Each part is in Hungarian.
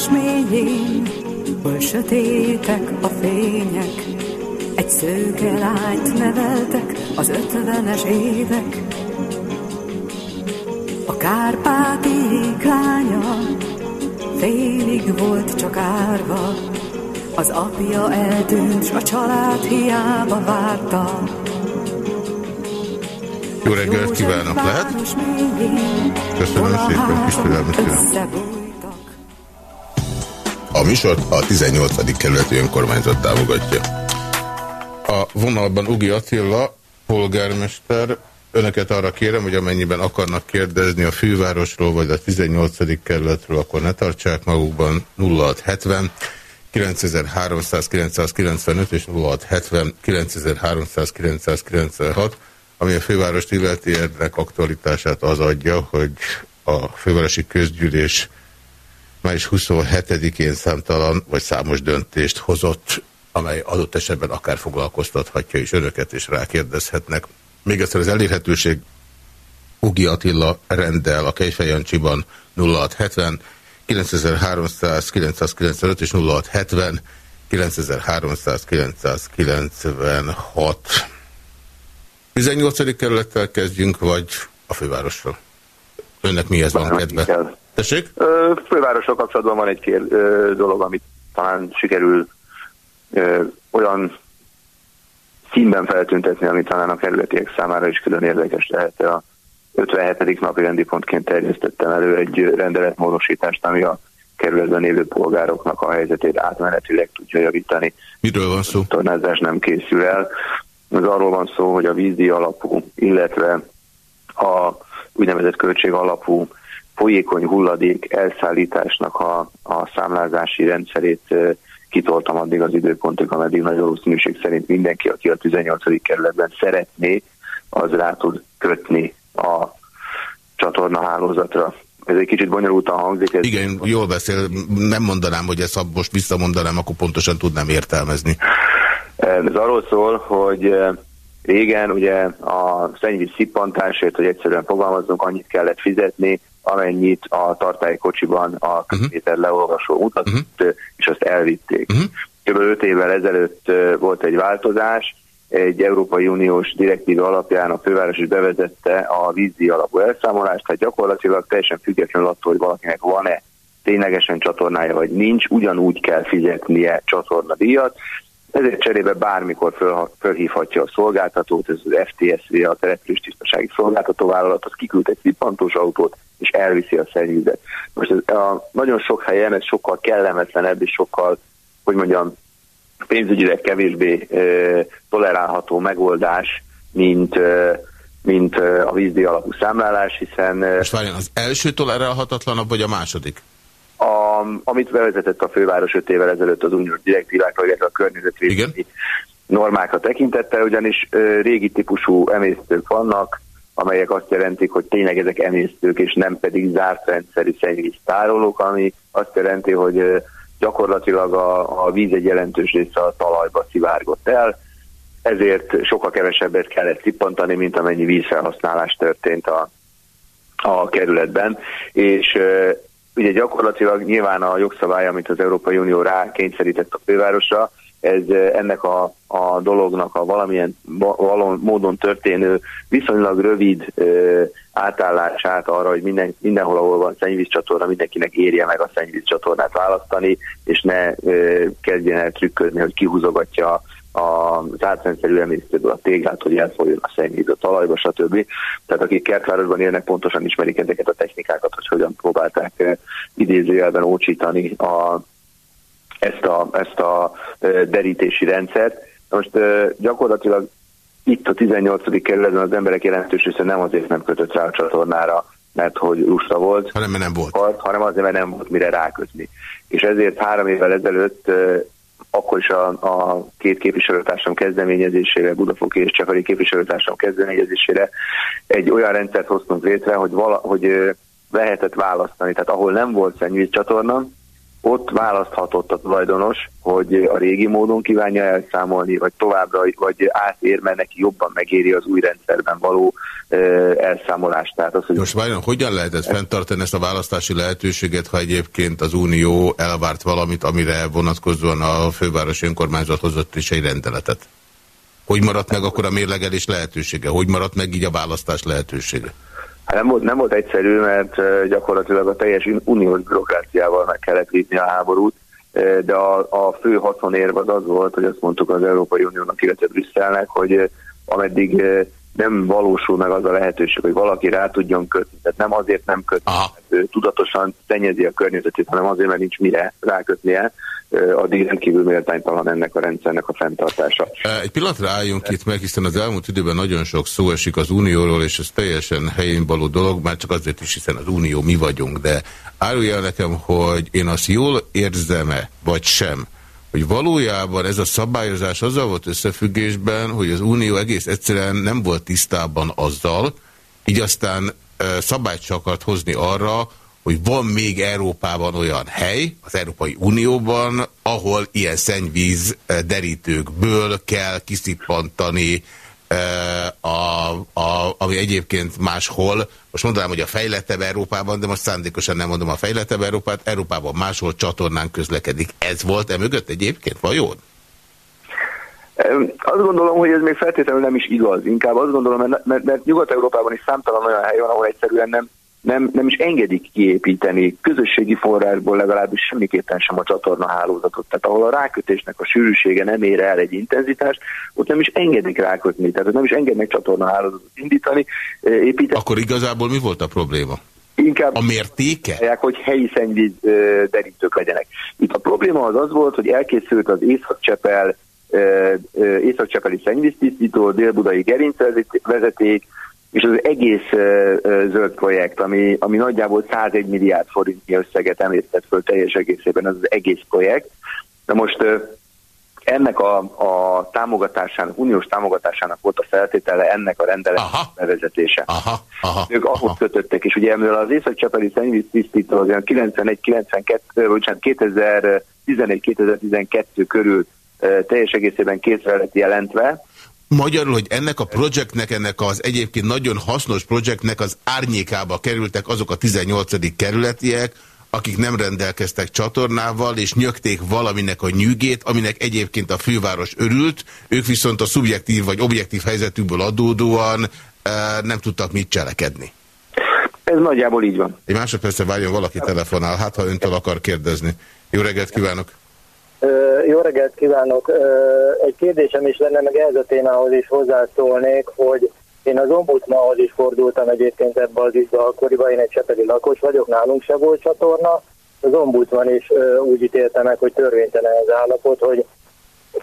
Város mélyén, hol sötétek a fények, egy szőke lányt neveltek az ötvenes évek. A kárpáti lánya félig volt csak árva, az apja eltűnt, s a család hiába várta. Jó reggelt kívánok, lehet? Köszönöm szépen, kis türelmet A műsort a 18. kerületi önkormányzat támogatja. A vonalban Ugi Attila, polgármester, Önöket arra kérem, hogy amennyiben akarnak kérdezni a fővárosról, vagy a 18. kerületről, akkor ne tartsák magukban 0670 9395 és 0670 9396 ami a fővárost illeti ennek aktualitását az adja, hogy a fővárosi közgyűlés május 27-én számtalan vagy számos döntést hozott, amely adott esetben akár foglalkoztathatja is önöket, és rákérdezhetnek. Még egyszer az elérhetőség Ugi Attila rendel a Kejfejancsiban 0670 9300 995 és 0670 9300 996. 18. kerülettel kezdjünk, vagy a fővárosról? Önnek mihez van kedve? Tessék? Fővárosról kapcsolatban van egy kér, ö, dolog, amit talán sikerül ö, olyan színben feltüntetni, ami talán a kerületiek számára is külön érdekes lehet. A 57. napi rendi pontként terjesztettem elő egy rendeletmódosítást, ami a kerületben élő polgároknak a helyzetét átmenetileg tudja javítani. Miről van szó? A tornázás nem készül el. Ez arról van szó, hogy a vízi alapú, illetve a úgynevezett költség alapú folyékony hulladék elszállításnak a, a számlázási rendszerét kitoltam addig az időpontig, ameddig nagy valószínűség szerint mindenki, aki a 18. kerületben szeretné, az rá tud kötni a csatorna hálózatra. Ez egy kicsit bonyolultan hangzik. Ez Igen, jól beszél. Nem mondanám, hogy ezt most visszamondanám, akkor pontosan tudnám értelmezni. Ez arról szól, hogy régen ugye a szennyvíz szippantásért, hogy egyszerűen fogalmazunk, annyit kellett fizetni, amennyit a tartálykocsiban a mhm. közméter uh -huh. leolvasó mutatott, uh -huh. és azt elvitték. Uh -huh. Kb. 5 évvel ezelőtt volt egy változás, egy Európai Uniós direktíva alapján a főváros is bevezette a vízi alapú elszámolást, tehát gyakorlatilag teljesen függetlenül attól, hogy valakinek van-e ténylegesen csatornája, vagy nincs, ugyanúgy kell fizetnie csatornadíjat, ezért cserébe bármikor föl, fölhívhatja a szolgáltatót, ez az FTSV, a településtisztasági szolgáltatóvállalat, az kiküld egy szippantós autót, és elviszi a szennyvizet. Most ez a, nagyon sok helyen ez sokkal kellemetlenebb, és sokkal, hogy mondjam, pénzügyileg kevésbé e, tolerálható megoldás, mint, e, mint a vízdi alapú számlálás, hiszen... Most várján, az első tolerálhatatlanabb, vagy a második? A, amit bevezetett a főváros 5 évvel ezelőtt az uniós direktívákra, illetve a környezetvédelmi normákra tekintette, ugyanis ö, régi típusú emésztők vannak, amelyek azt jelentik, hogy tényleg ezek emésztők, és nem pedig zárt rendszerű tárolók, ami azt jelenti, hogy ö, gyakorlatilag a, a víz egy jelentős része a talajba szivárgott el, ezért sokkal kevesebbet kellett szippantani, mint amennyi vízfelhasználás történt a, a kerületben, és ugye gyakorlatilag nyilván a jogszabály, amit az Európai Unió rá kényszerített a fővárosra, ez ennek a, a dolognak a valamilyen valon, módon történő viszonylag rövid ö, átállását arra, hogy minden, mindenhol, ahol van szennyvízcsatorna, mindenkinek érje meg a szennyvízcsatornát választani, és ne ö, kezdjen el trükközni, hogy kihúzogatja az átrendszerű emésztőből a téglát, hogy elfolyjon a szennyvíz a talajba, stb. Tehát akik kertvárosban élnek, pontosan ismerik ezeket a technikákat, hogy hogyan próbálták eh, idézőjelben ócsítani a, ezt a, ezt a eh, derítési rendszert. Most gyakorlatilag itt a 18. kerületben az emberek jelentős része nem azért nem kötött rá a csatornára, mert hogy lusta volt, hanem mert nem volt. hanem azért, mert nem volt mire rákötni. És ezért három évvel ezelőtt akkor is a, a két képviselőtársam kezdeményezésére, Budafoki és Cseferi képviselőtársam kezdeményezésére egy olyan rendszert hoztunk létre, hogy, vala, hogy lehetett választani, tehát ahol nem volt szennyvíz csatorna, ott választhatott a tulajdonos, hogy a régi módon kívánja elszámolni, vagy továbbra, vagy átér, mert neki jobban megéri az új rendszerben való elszámolást. Tehát az, Most vajon hogyan lehet ezt fenntartani ezt a választási lehetőséget, ha egyébként az Unió elvárt valamit, amire vonatkozóan a fővárosi önkormányzat hozott is egy rendeletet? Hogy maradt meg akkor a mérlegelés lehetősége? Hogy maradt meg így a választás lehetősége? Hát nem volt, nem volt egyszerű, mert gyakorlatilag a teljes uniós bürokráciával meg kellett vívni a háborút, de a, a fő haszonérv az az volt, hogy azt mondtuk az Európai Uniónak, illetve Brüsszelnek, hogy ameddig nem valósul meg az a lehetőség, hogy valaki rá tudjon kötni. Tehát nem azért nem kötni, mert tudatosan szennyezi a környezetét, hanem azért, mert nincs mire rákötnie, addig rendkívül méltánytalan ennek a rendszernek a fenntartása. Egy pillanatra álljunk itt meg, hiszen az elmúlt időben nagyon sok szó esik az Unióról, és ez teljesen helyén való dolog, már csak azért is, hiszen az Unió mi vagyunk, de árulja nekem, hogy én azt jól érzem-e, vagy sem, hogy valójában ez a szabályozás azzal volt összefüggésben, hogy az Unió egész egyszerűen nem volt tisztában azzal, így aztán szabályt csak akart hozni arra, hogy van még Európában olyan hely, az Európai Unióban, ahol ilyen szennyvíz derítőkből kell kiszippantani a, a, ami egyébként máshol, most mondanám, hogy a fejlettebb Európában, de most szándékosan nem mondom a fejlettebb Európát, Európában máshol csatornán közlekedik. Ez volt e mögött egyébként, vajon? Azt gondolom, hogy ez még feltétlenül nem is igaz. Inkább azt gondolom, mert, mert Nyugat-Európában is számtalan olyan hely van, ahol egyszerűen nem, nem, nem is engedik kiépíteni közösségi forrásból legalábbis semmiképpen sem a csatorna hálózatot. Tehát ahol a rákötésnek a sűrűsége nem ér el egy intenzitást, ott nem is engedik rákötni, tehát nem is engednek csatorna hálózatot indítani, építeni. Akkor igazából mi volt a probléma? Inkább a mértéke? hogy helyi szennyvíz derítők legyenek. Itt a probléma az az volt, hogy elkészült az Észak-Csepel Észak-Csepeli szennyvíztisztító, dél-budai gerincvezeték, és az egész zöld projekt, ami, ami nagyjából 101 milliárd forintnyi összeget emésztett föl teljes egészében, az az egész projekt. Na most ennek a, a támogatásának, uniós támogatásának volt a feltétele ennek a rendelet bevezetése. Aha, aha, ők ahhoz aha. kötöttek, és ugye emivel az Észak-Csepeli szennyvíz tisztító az olyan 91-92, bocsánat, 2011-2012 körül teljes egészében készre lett jelentve, Magyarul, hogy ennek a projektnek, ennek az egyébként nagyon hasznos projektnek az árnyékába kerültek azok a 18. kerületiek, akik nem rendelkeztek csatornával, és nyögték valaminek a nyűgét, aminek egyébként a főváros örült, ők viszont a szubjektív vagy objektív helyzetükből adódóan e, nem tudtak mit cselekedni. Ez nagyjából így van. Egy másodpercre várjon, valaki telefonál, hát ha öntől akar kérdezni. Jó reggelt kívánok! Jó reggelt kívánok! Egy kérdésem is lenne, meg ez a témához is hozzászólnék, hogy én az ombudsmanhoz is fordultam egyébként ebbe az ügybe akkoriban, én egy csepeli lakos vagyok, nálunk se volt csatorna. Az ombudsman is úgy ítélte meg, hogy törvénytelen az állapot, hogy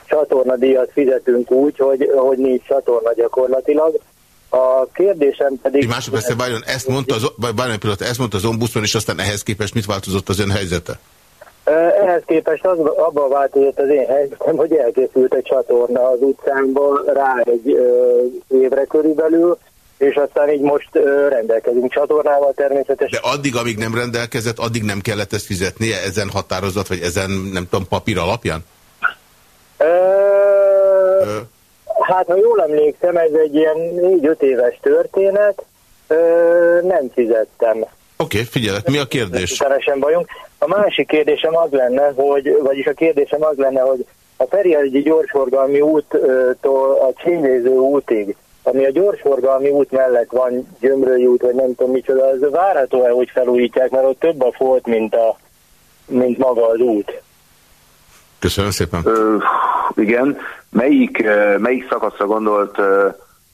csatornadíjat fizetünk úgy, hogy, hogy nincs csatorna gyakorlatilag. A kérdésem pedig... Egy másodperc, várjon, ezt mondta az, pillanat, ezt mondta az ombudsman, és aztán ehhez képest mit változott az ön helyzete? Ehhez képest az, abban változott az én helyzetem, hogy elkészült egy csatorna az utcánkban rá egy ö, évre körülbelül, és aztán így most ö, rendelkezünk csatornával természetesen. De addig, amíg nem rendelkezett, addig nem kellett ezt fizetnie ezen határozat, vagy ezen, nem tudom, papír alapján? Ö, ö. Hát, ha jól emlékszem, ez egy ilyen négy-öt éves történet, ö, nem fizettem. Oké, okay, figyelek, mi a kérdés? Teljesen bajunk. A másik kérdésem az lenne, hogy, vagyis a kérdésem az lenne, hogy a Ferihegy gyorsforgalmi úttól a Csényéző útig, ami a gyorsforgalmi út mellett van, Gyömrői út, vagy nem tudom micsoda, az várható-e, hogy felújítják, mert ott több a folt, mint, a, mint maga az út. Köszönöm szépen. Ö, igen. Melyik, melyik szakaszra gondolt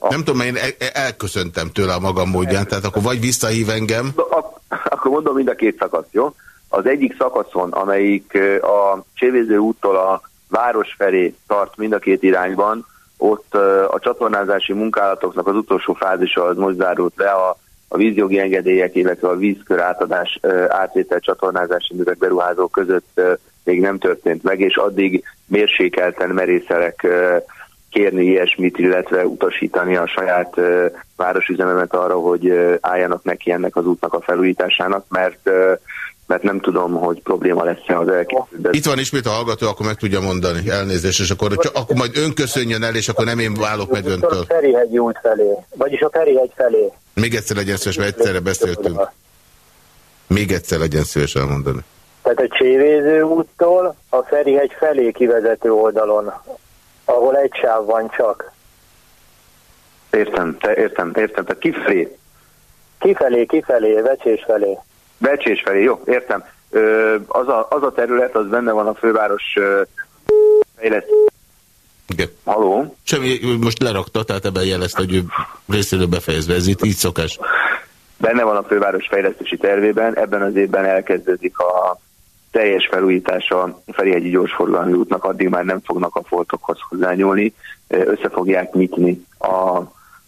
a... Nem tudom, én elköszöntem tőle a magam módján, tehát akkor vagy visszahív engem. Akkor mondom mind a két szakasz, jó? Az egyik szakaszon, amelyik a Csévéző úttól a város felé tart mind a két irányban, ott a csatornázási munkálatoknak az utolsó fázisa az most zárult le, a, a vízjogi engedélyek, illetve a vízkör átadás átvétel csatornázási művek beruházók között még nem történt meg, és addig mérsékelten merészelek kérni ilyesmit, illetve utasítani a saját városüzememet arra, hogy álljanak neki ennek az útnak a felújításának, mert mert nem tudom, hogy probléma lesz-e az elkészült. Itt van ismét a hallgató, akkor meg tudja mondani, elnézést, és akkor, csak, akkor majd ön köszönjön el, és akkor nem én válok meg öntől. A Ferihegy út felé, vagyis a Ferihegy felé. Még egyszer legyen szíves, mert egyszerre beszéltünk. Még egyszer legyen szíves elmondani. Tehát a Csévéző úttól a Ferihegy felé kivezető oldalon, ahol egy sáv van csak. Értem, te, értem, értem. Tehát kifelé? Kifelé, kifelé, vecsés felé. Becsés felé, jó, értem. Ö, az, a, az a terület, az benne van a főváros fejlesztés. Igen. Haló? Semmi, most lerakta, tehát ebben jelezte, hogy ő részéről befejezve, ez itt így szokás. Benne van a főváros fejlesztési tervében, ebben az évben elkezdődik a teljes felújítása a Ferihegyi gyorsforgalmi útnak, addig már nem fognak a foltokhoz hozzányúlni, össze fogják nyitni a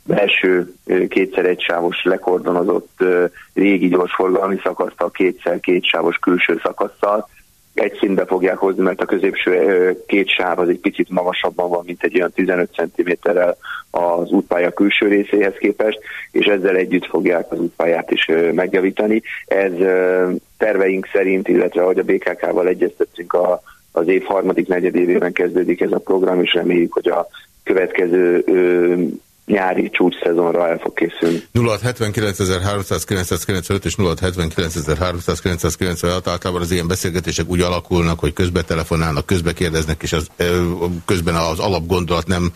belső kétszer egysávos lekordonozott régi gyorsforgalmi szakaszt a kétszer kétsávos külső szakasszal. Egy szintbe fogják hozni, mert a középső két sáv az egy picit magasabban van, mint egy olyan 15 cm-rel az útpálya külső részéhez képest, és ezzel együtt fogják az útpályát is megjavítani. Ez terveink szerint, illetve ahogy a BKK-val egyeztettünk a az év harmadik negyedévében kezdődik ez a program, és reméljük, hogy a következő nyári csúcs szezonra el fog készülni. 0679.395 és 0679.396 általában az ilyen beszélgetések úgy alakulnak, hogy közbe telefonálnak, közbe kérdeznek, és az, közben az alapgondolat nem,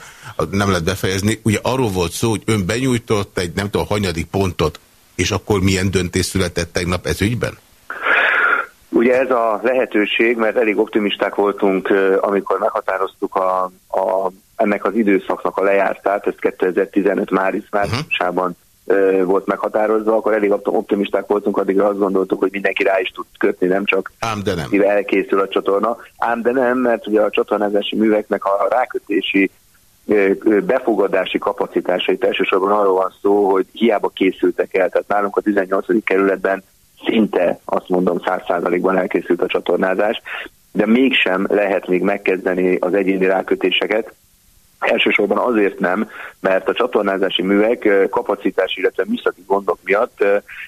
nem lehet befejezni. Ugye arról volt szó, hogy ön benyújtott egy nem tudom, hanyadik pontot, és akkor milyen döntés született tegnap ez ügyben? Ugye ez a lehetőség, mert elég optimisták voltunk, amikor meghatároztuk a, a ennek az időszaknak a lejártát, ez 2015 máris márciusában uh-huh. volt meghatározva, akkor elég optimisták voltunk, addigra azt gondoltuk, hogy mindenki rá is tud kötni, nem csak Ám de nem. elkészül a csatorna. Ám de nem, mert ugye a csatornázási műveknek a rákötési befogadási kapacitásait elsősorban arról van szó, hogy hiába készültek el. Tehát nálunk a 18. kerületben szinte, azt mondom, 100%-ban elkészült a csatornázás, de mégsem lehet még megkezdeni az egyéni rákötéseket, Elsősorban azért nem, mert a csatornázási művek kapacitás, illetve műszaki gondok miatt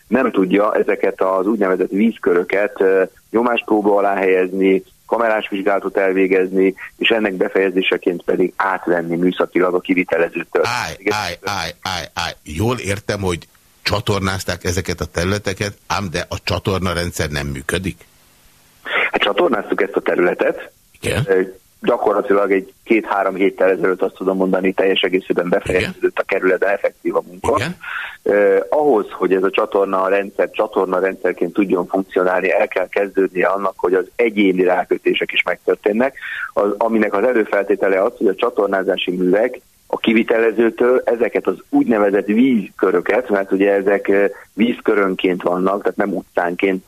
nem tudja ezeket az úgynevezett vízköröket nyomáspróba alá helyezni, kamerás vizsgálatot elvégezni, és ennek befejezéseként pedig átvenni műszakilag a kivitelezőtől. Állj, állj, állj, állj, állj. Jól értem, hogy csatornázták ezeket a területeket, ám de a csatornarendszer nem működik? Hát csatornáztuk ezt a területet. Igen gyakorlatilag egy két-három héttel ezelőtt azt tudom mondani, teljes egészében befejeződött a kerület effektív a munka. Igen. Eh, ahhoz, hogy ez a csatorna rendszer csatorna rendszerként tudjon funkcionálni, el kell kezdődnie annak, hogy az egyéni rákötések is megtörténnek, az, aminek az előfeltétele az, hogy a csatornázási művek a kivitelezőtől ezeket az úgynevezett vízköröket, mert ugye ezek vízkörönként vannak, tehát nem utcánként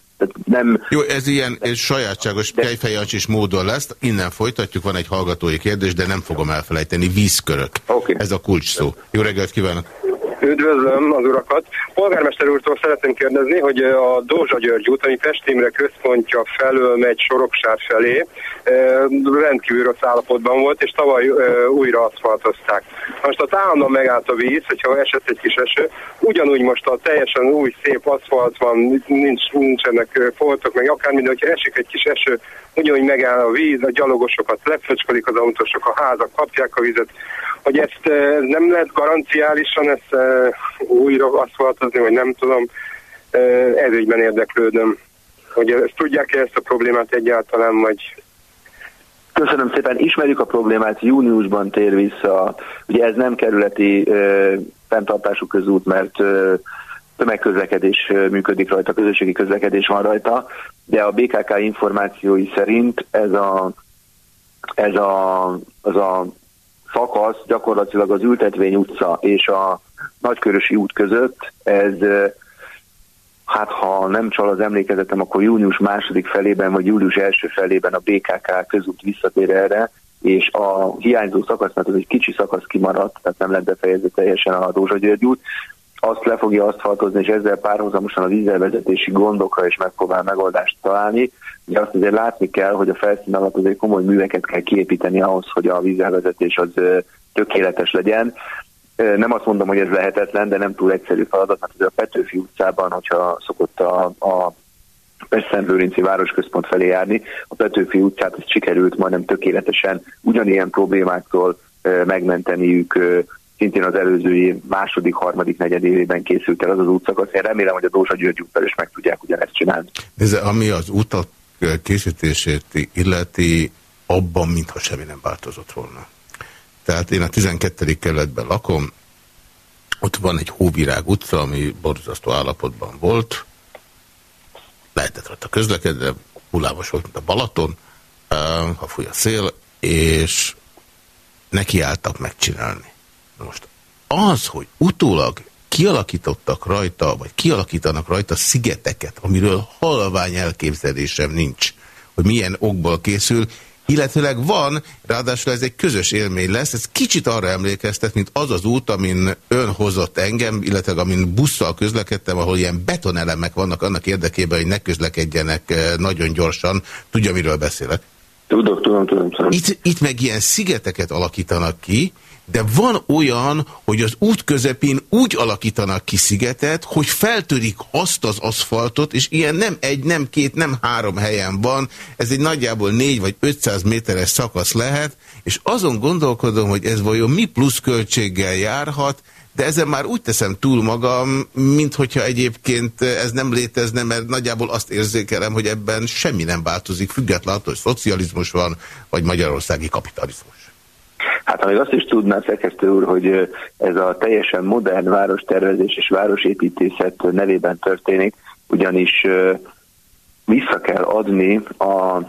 nem... Jó, ez ilyen ez sajátságos de... kejfejancsis módon lesz. Innen folytatjuk, van egy hallgatói kérdés, de nem fogom elfelejteni. Vízkörök. Okay. Ez a kulcs szó. Jó reggelt kívánok! Üdvözlöm az urakat! Polgármester úrtól szeretném kérdezni, hogy a Dózsa György út, ami Pestimre központja felől megy Soroksár felé, rendkívül rossz állapotban volt, és tavaly újra aszfaltozták. Most ott állandóan megállt a víz, hogyha esett egy kis eső, ugyanúgy most a teljesen új, szép aszfalt van, nincs, nincsenek foltok, meg akármilyen, hogyha esik egy kis eső, ugyanúgy megáll a víz, a gyalogosokat leföcskodik az autósok, a házak kapják a vizet, hogy ezt nem lehet garanciálisan ezt újra aszfaltozni, vagy nem tudom, ez ügyben érdeklődöm. Hogy ezt tudják-e ezt a problémát egyáltalán, vagy Köszönöm szépen, ismerjük a problémát, júniusban tér vissza, ugye ez nem kerületi ö, fenntartású közút, mert ö, tömegközlekedés működik rajta, közösségi közlekedés van rajta, de a BKK információi szerint ez a, ez a, az a szakasz gyakorlatilag az Ültetvény utca és a Nagykörösi út között, ez hát ha nem csal az emlékezetem, akkor június második felében vagy július első felében a BKK közút visszatér erre, és a hiányzó szakasz, mert az egy kicsi szakasz kimaradt, tehát nem lett befejezve teljesen a Dózsa György út, azt le fogja aszfaltozni, és ezzel párhuzamosan a vízzelvezetési gondokra is megpróbál megoldást találni. Ugye azt azért látni kell, hogy a felszín alatt azért komoly műveket kell kiépíteni ahhoz, hogy a vízzelvezetés az tökéletes legyen. Nem azt mondom, hogy ez lehetetlen, de nem túl egyszerű feladat, mert a Petőfi utcában, hogyha szokott a, a Pest-Szent-Lőrinci városközpont felé járni, a Petőfi utcát ezt sikerült majdnem tökéletesen ugyanilyen problémáktól megmenteniük szintén az előző év második, harmadik, negyed évében készült el az az útszakasz. Én remélem, hogy a Dózsa György úttal is meg tudják ugyanezt csinálni. Nézze, ami az utak készítését illeti, abban mintha semmi nem változott volna. Tehát én a 12. kerületben lakom, ott van egy Hóvirág utca, ami borzasztó állapotban volt, lehetett rajta közlekedni, hullámos volt, mint a Balaton, ha fúj a szél, és nekiálltak megcsinálni. Most az, hogy utólag kialakítottak rajta, vagy kialakítanak rajta szigeteket, amiről halvány elképzelésem nincs, hogy milyen okból készül, illetőleg van, ráadásul ez egy közös élmény lesz, ez kicsit arra emlékeztet, mint az az út, amin ön hozott engem, illetve amin busszal közlekedtem, ahol ilyen betonelemek vannak annak érdekében, hogy ne közlekedjenek eh, nagyon gyorsan. Tudja, miről beszélek? Tudok, tudom, tudom. Itt, itt meg ilyen szigeteket alakítanak ki, de van olyan, hogy az út közepén úgy alakítanak ki szigetet, hogy feltörik azt az aszfaltot, és ilyen nem egy, nem két, nem három helyen van, ez egy nagyjából négy vagy 500 méteres szakasz lehet, és azon gondolkodom, hogy ez vajon mi plusz költséggel járhat, de ezen már úgy teszem túl magam, mint hogyha egyébként ez nem létezne, mert nagyjából azt érzékelem, hogy ebben semmi nem változik, függetlenül attól, hogy szocializmus van, vagy magyarországi kapitalizmus. Hát még azt is tudná szerkesztő úr, hogy ez a teljesen modern várostervezés és városépítészet nevében történik, ugyanis vissza kell adni a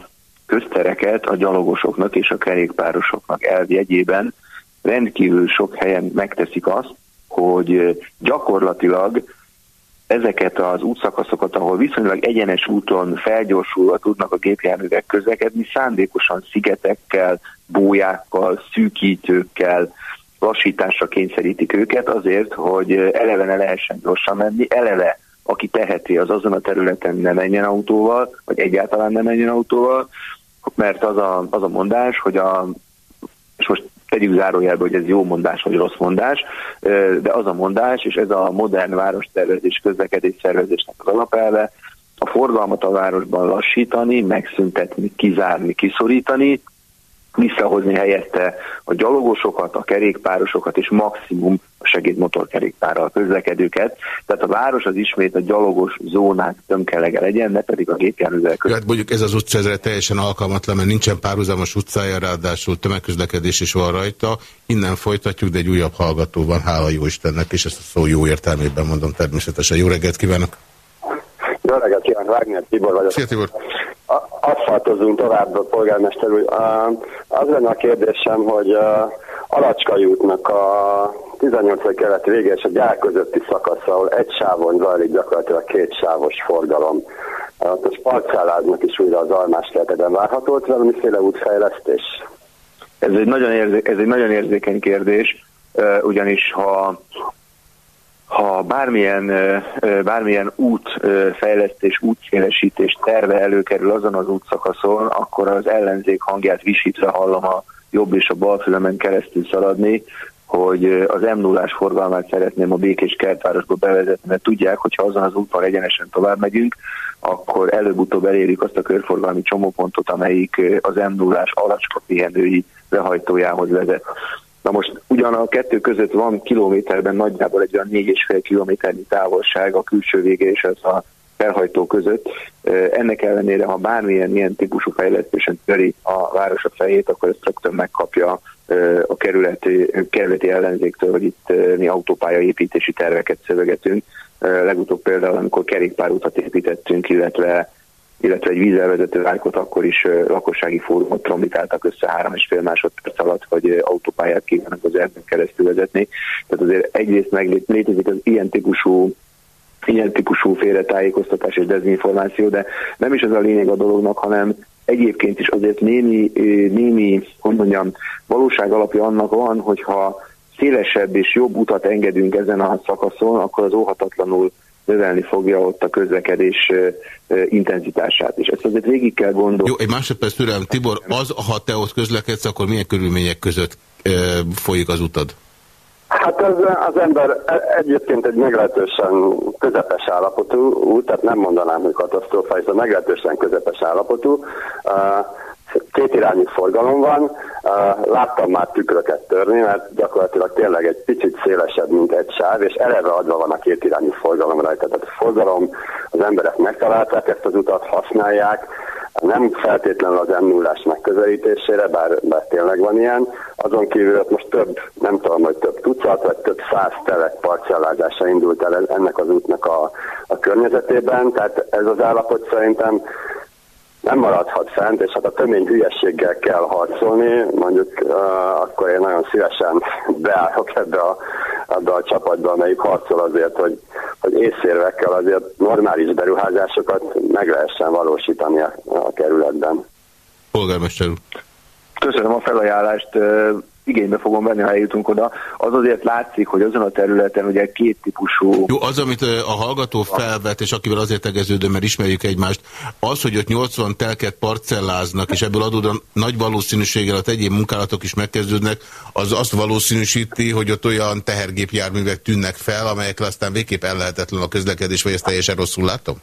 köztereket a gyalogosoknak és a kerékpárosoknak elvjegyében. Rendkívül sok helyen megteszik azt, hogy gyakorlatilag ezeket az útszakaszokat, ahol viszonylag egyenes úton felgyorsulva tudnak a gépjárművek közlekedni, szándékosan szigetekkel, bójákkal, szűkítőkkel, lassításra kényszerítik őket azért, hogy eleve ne lehessen gyorsan menni, eleve aki teheti, az azon a területen ne menjen autóval, vagy egyáltalán ne menjen autóval, mert az a, az a mondás, hogy a, és most tegyük zárójelbe, hogy ez jó mondás vagy rossz mondás, de az a mondás, és ez a modern várostervezés, közlekedés szervezésnek az alapelve, a forgalmat a városban lassítani, megszüntetni, kizárni, kiszorítani, visszahozni helyette a gyalogosokat, a kerékpárosokat és maximum a segédmotorkerékpárral közlekedőket. Tehát a város az ismét a gyalogos zónák tömkelege legyen, ne pedig a gépjárművel között. Hát mondjuk ez az utca ezre teljesen alkalmatlan, mert nincsen párhuzamos utcája, ráadásul tömegközlekedés is van rajta. Innen folytatjuk, de egy újabb hallgató van, hála jó Istennek, és ezt a szó jó értelmében mondom természetesen. Jó reggelt kívánok! Jó reggelt kívánok, Wagner Tibor vagyok. Szia Tibor! Aszfaltozunk tovább, a polgármester úr. Az lenne a kérdésem, hogy Alacska útnak a 18. kelet vége és a gyár közötti szakasz, ahol egy sávon zajlik gyakorlatilag két sávos forgalom. A sparcelláznak is újra az almás keretében várható ott valamiféle útfejlesztés? Ez egy nagyon, érzé ez egy nagyon érzékeny kérdés, ugyanis ha ha bármilyen, bármilyen útfejlesztés, útszélesítés terve előkerül azon az útszakaszon, akkor az ellenzék hangját visítve hallom a jobb és a bal fülemen keresztül szaladni, hogy az m 0 forgalmát szeretném a Békés kertvárosba bevezetni, mert tudják, hogy ha azon az úton egyenesen tovább megyünk, akkor előbb-utóbb elérjük azt a körforgalmi csomópontot, amelyik az m 0 alacska pihenői lehajtójához vezet. Na most ugyan a kettő között van kilométerben nagyjából egy olyan 4,5 kilométernyi távolság a külső vége és az a felhajtó között. Ennek ellenére, ha bármilyen ilyen típusú fejlesztésen töri a város a fejét, akkor ezt rögtön megkapja a kerületi, kerületi ellenzéktől, hogy itt mi autópálya építési terveket szövegetünk. Legutóbb például, amikor kerékpárutat építettünk, illetve illetve egy vízelvezető árkot, akkor is lakossági fórumot trombitáltak össze három és fél másodperc alatt, hogy autópályát kívánnak az erdőn keresztül vezetni. Tehát azért egyrészt meg létezik az ilyen típusú ilyen típusú félretájékoztatás és dezinformáció, de nem is ez a lényeg a dolognak, hanem egyébként is azért némi, némi hogy mondjam, valóság alapja annak van, hogyha szélesebb és jobb utat engedünk ezen a szakaszon, akkor az óhatatlanul növelni fogja ott a közlekedés intenzitását. És ezt azért végig kell gondolni. Jó, egy másodperc türelem. Tibor, az, ha te ott közlekedsz, akkor milyen körülmények között e, folyik az utad? Hát az, az ember e, egyébként egy meglehetősen közepes állapotú út, tehát nem mondanám, hogy katasztrófa, ez a meglehetősen közepes állapotú. Uh, két irányú forgalom van, láttam már tükröket törni, mert gyakorlatilag tényleg egy picit szélesebb, mint egy sáv, és eleve adva van a két irányú forgalom rajta. Tehát a forgalom, az emberek megtalálták ezt az utat, használják, nem feltétlenül az m 0 megközelítésére, bár, bár tényleg van ilyen. Azon kívül most több, nem tudom, hogy több tucat, vagy több száz telek parcellázása indult el ennek az útnak a, a környezetében, tehát ez az állapot szerintem nem maradhat fent, és hát a tömény hülyességgel kell harcolni, mondjuk uh, akkor én nagyon szívesen beállok ebbe a, ebbe a csapatba, amelyik harcol azért, hogy, hogy észérvekkel azért normális beruházásokat meg lehessen valósítani a, a kerületben. Polgármester úr. Köszönöm a felajánlást igénybe fogom venni, ha eljutunk oda. Az azért látszik, hogy azon a területen ugye két típusú... Jó, az, amit a hallgató felvet, és akivel azért tegeződöm, mert ismerjük egymást, az, hogy ott 80 telket parcelláznak, és ebből adódóan nagy valószínűséggel a egyéb munkálatok is megkezdődnek, az azt valószínűsíti, hogy ott olyan tehergépjárművek tűnnek fel, amelyekkel aztán végképp ellehetetlen a közlekedés, vagy ezt teljesen rosszul látom?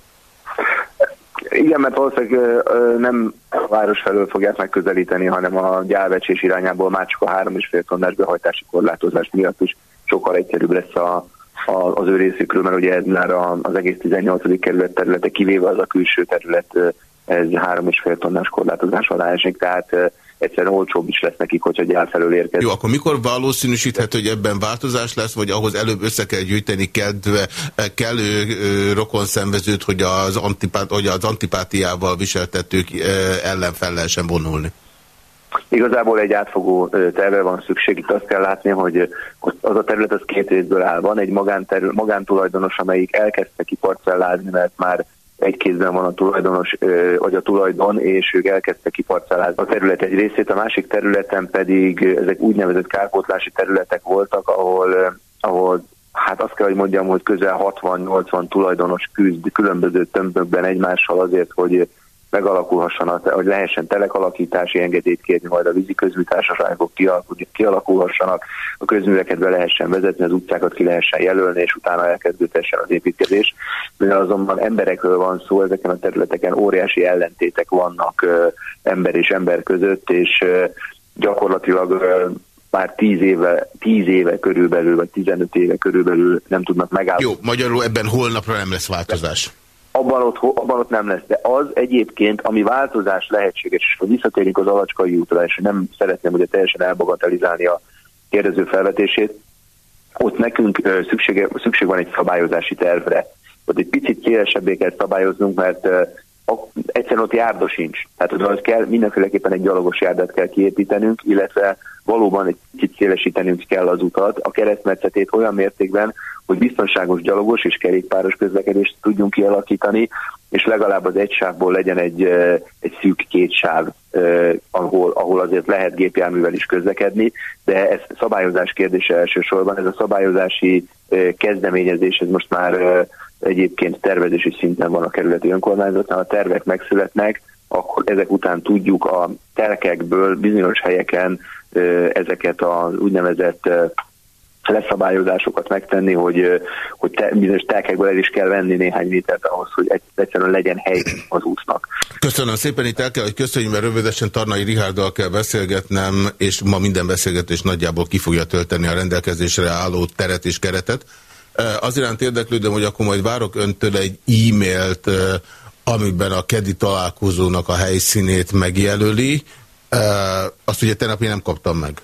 Igen, mert valószínűleg nem a város felől fogják megközelíteni, hanem a gyárvecsés irányából már csak a három és fél tonnás behajtási korlátozás miatt is sokkal egyszerűbb lesz a, a, az ő részükről, mert ugye ez már az egész 18. kerület területe, kivéve az a külső terület, ez három és fél tonnás korlátozás alá esik, tehát egyszerűen olcsóbb is lesz nekik, hogyha gyár felől érkezik. Jó, akkor mikor valószínűsíthető, hogy ebben változás lesz, vagy ahhoz előbb össze kell gyűjteni kedve, kellő rokon szenvezőt, hogy az, antipát, hogy az antipátiával viseltetők ellen fel lehessen vonulni? Igazából egy átfogó terve van szükség. Itt azt kell látni, hogy az a terület az két részből áll. Van egy magántulajdonos, amelyik elkezdte kiparcellázni, mert már egy kézben van a tulajdonos, vagy a tulajdon, és ők elkezdtek kiparcellázni a terület egy részét, a másik területen pedig ezek úgynevezett kárpótlási területek voltak, ahol, ahol hát azt kell, hogy mondjam, hogy közel 60-80 tulajdonos küzd különböző tömbökben egymással azért, hogy megalakulhassanak, hogy lehessen telekalakítási engedélyt kérni, majd a vízi közműtársaságok kialakulhassanak, a közműveket be lehessen vezetni, az utcákat ki lehessen jelölni, és utána elkezdődhessen az építkezés. Mivel azonban emberekről van szó, ezeken a területeken óriási ellentétek vannak ember és ember között, és gyakorlatilag már 10 éve, 10 éve körülbelül, vagy 15 éve körülbelül nem tudnak megállni. Jó, magyarul ebben holnapra nem lesz változás abban ott, abban ott nem lesz. De az egyébként, ami változás lehetséges, és hogy visszatérünk az alacskai útra, és nem szeretném ugye teljesen elbagatelizálni a kérdező felvetését, ott nekünk szüksége, szükség van egy szabályozási tervre. Ott egy picit szélesebbé kell szabályoznunk, mert egyszerűen ott járda sincs. Tehát az kell, mindenféleképpen egy gyalogos járdát kell kiépítenünk, illetve valóban egy kicsit szélesítenünk kell az utat, a keresztmetszetét olyan mértékben, hogy biztonságos gyalogos és kerékpáros közlekedést tudjunk kialakítani, és legalább az egy sávból legyen egy, egy szűk két sáv, ahol, ahol azért lehet gépjárművel is közlekedni, de ez szabályozás kérdése elsősorban. Ez a szabályozási kezdeményezés, ez most már egyébként tervezési szinten van a kerületi önkormányzatnál, a tervek megszületnek, akkor ezek után tudjuk a telkekből bizonyos helyeken ezeket az úgynevezett leszabályozásokat megtenni, hogy, hogy te, bizonyos telkekből el is kell venni néhány métert ahhoz, hogy egyszerűen legyen hely az útnak. Köszönöm szépen, itt el kell, hogy köszönjük, mert rövidesen Tarnai Rihárdal kell beszélgetnem, és ma minden beszélgetés nagyjából ki fogja tölteni a rendelkezésre álló teret és keretet. Az iránt érdeklődöm, hogy akkor majd várok öntől egy e-mailt, amiben a kedi találkozónak a helyszínét megjelöli. Azt ugye tegnap én nem kaptam meg.